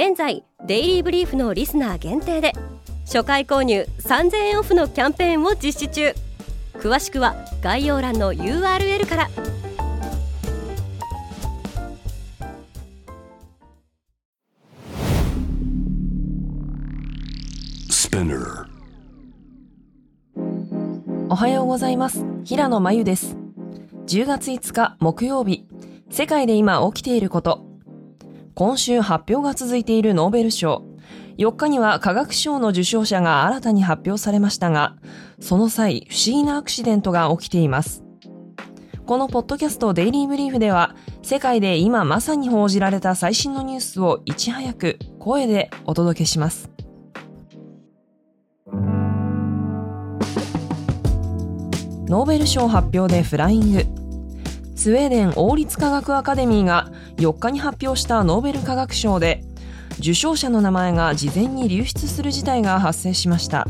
現在デイリーブリーフのリスナー限定で初回購入3000円オフのキャンペーンを実施中。詳しくは概要欄の URL から。おはようございます。平野真由です。10月5日木曜日。世界で今起きていること今週発表が続いているノーベル賞4日には科学賞の受賞者が新たに発表されましたが、その際、不思議なアクシデントが起きています。このポッドキャストデイリーブリーフでは、世界で今まさに報じられた最新のニュースをいち早く声でお届けします。ノーベル賞発表でフライング。スウェーデン王立科学アカデミーが4日に発表したノーベル科学賞で受賞者の名前が事前に流出する事態が発生しました。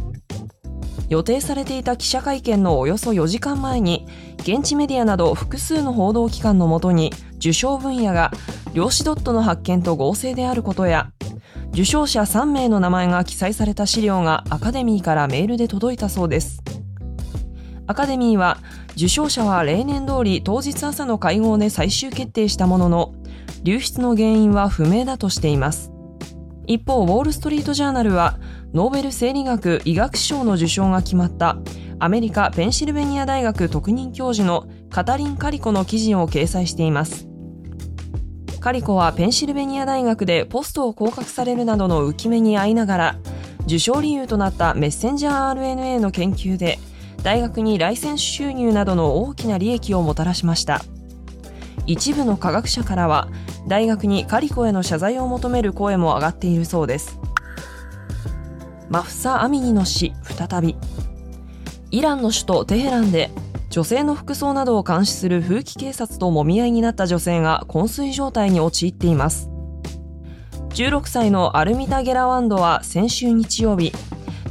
予定されていた記者会見のおよそ4時間前に現地メディアなど複数の報道機関のもとに受賞分野が量子ドットの発見と合成であることや受賞者3名の名前が記載された資料がアカデミーからメールで届いたそうです。アカデミーは受賞者は例年通り当日朝の会合で最終決定したものの流出の原因は不明だとしています一方、ウォール・ストリート・ジャーナルは、ノーベル生理学・医学賞の受賞が決まったアメリカ・ペンシルベニア大学特任教授のカタリン・カリコの記事を掲載しています。カリコはペンシルベニア大学でポストを降格されるなどの浮き目に遭いながら、受賞理由となったメッセンジャー RNA の研究で、大学にライセンス収入などの大きな利益をもたらしました。一部の科学者からは大学にカリコへの謝罪を求める声も上がっているそうです。マフサ・アミニの死再び。イランの首都テヘランで女性の服装などを監視する風紀警察ともみ合いになった女性が昏睡状態に陥っています。16歳のアルミタ・ゲラワンドは先週日曜日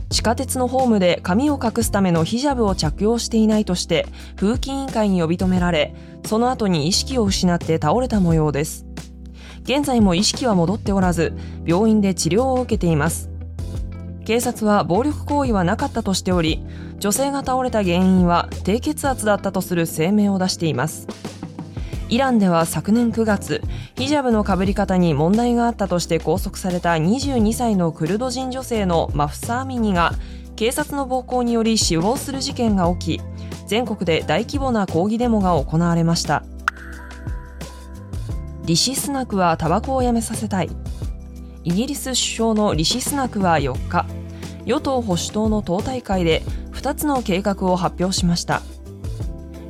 地下鉄のホームで髪を隠すためのヒジャブを着用していないとして風紀委員会に呼び止められその後に意識を失って倒れた模様です。現在も意識は戻っておらず病院で治療を受けています。警察は暴力行為はなかったとしており女性が倒れた原因は低血圧だったとする声明を出しています。イランでは昨年9月ヒジャブのかぶり方に問題があったとして拘束された22歳のクルド人女性のマフサーミニが警察の暴行により死亡する事件が起き全国で大規模な抗議デモが行われました。リシ・スナクはタバコをやめさせたい。イギリス首相のリシ・スナクは4日与党保守党の党大会で2つの計画を発表しました。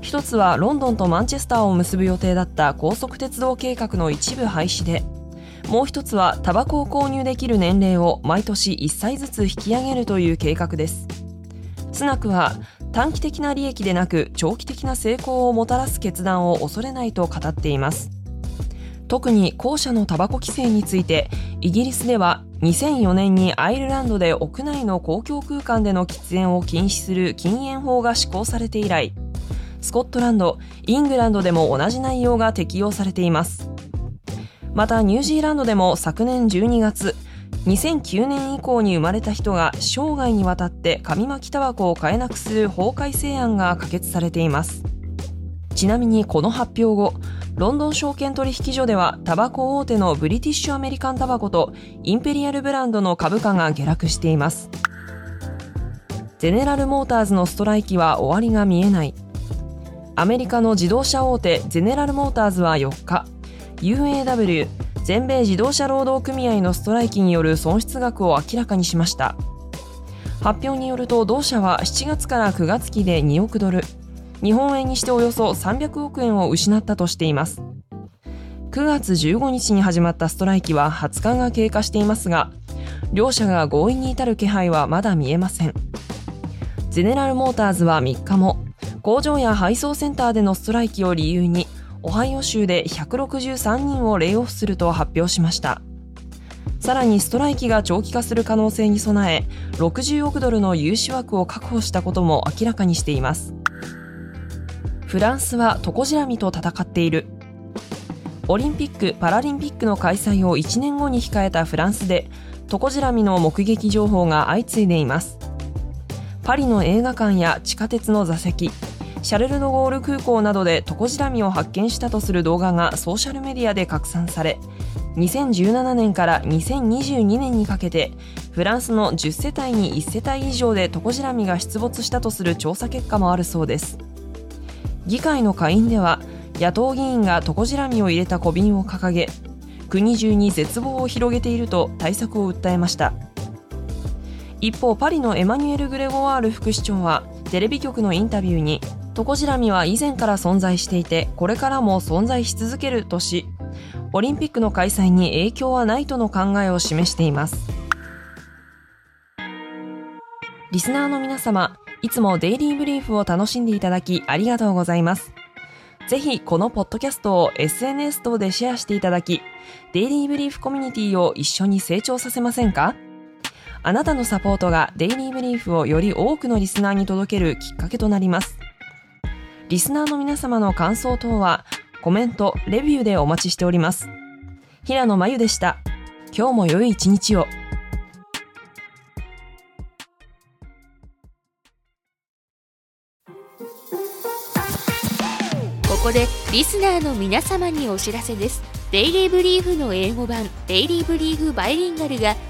一つはロンドンとマンチェスターを結ぶ予定だった高速鉄道計画の一部廃止でもう一つはタバコを購入できる年齢を毎年1歳ずつ引き上げるという計画です。スナクは短期的な利益でなく長期的な成功をもたらす決断を恐れないと語っています。特に後者のタバコ規制についてイギリスでは2004年にアイルランドで屋内の公共空間での喫煙を禁止する禁煙法が施行されて以来スコットランド、イングランドでも同じ内容が適用されています。またニュージーランドでも昨年12月、2009年以降に生まれた人が生涯にわたって紙巻きタバコを買えなくする法改正案が可決されています。ちなみにこの発表後、ロンドン証券取引所ではタバコ大手のブリティッシュアメリカンタバコとインペリアルブランドの株価が下落しています。ゼネラルモーターズのストライキは終わりが見えない。アメリカの自動車大手ゼネラルモーターズは4日 UAW 全米自動車労働組合のストライキによる損失額を明らかにしました。発表によると同社は7月から9月期で2億ドル日本円にしておよそ300億円を失ったとしています。9月15日に始まったストライキは20日が経過していますが両者が合意に至る気配はまだ見えません。ゼネラルモーターズは3日も工場や配送センターでのストライキを理由にオハイオ州で163人をレイオフすると発表しました。さらにストライキが長期化する可能性に備え60億ドルの融資枠を確保したことも明らかにしています。フランスはトコジラミと戦っている。オリンピック・パラリンピックの開催を1年後に控えたフランスでトコジラミの目撃情報が相次いでいます。パリの映画館や地下鉄の座席シャルル・ド・ゴール空港などでトコジラミを発見したとする動画がソーシャルメディアで拡散され2017年から2022年にかけてフランスの10世帯に1世帯以上でトコジラミが出没したとする調査結果もあるそうです。議会の下院では野党議員がトコジラミを入れた小瓶を掲げ国中に絶望を広げていると対策を訴えました。一方パリのエマニュエル・グレゴワール副市長はテレビ局のインタビューにトコジラミは以前から存在していてこれからも存在し続けるとしオリンピックの開催に影響はないとの考えを示しています。リスナーの皆様いつもデイリーブリーフを楽しんでいただきありがとうございます。ぜひこのポッドキャストを SNS 等でシェアしていただき、デイリーブリーフコミュニティを一緒に成長させませんか？あなたのサポートがデイリーブリーフをより多くのリスナーに届けるきっかけとなります。リスナーの皆様の感想等はコメント、レビューでお待ちしております。平野真由でした。今日も良い一日を。ここでリスナーの皆様にお知らせですデイリーブリーフの英語版デイリーブリーフバイリンガルが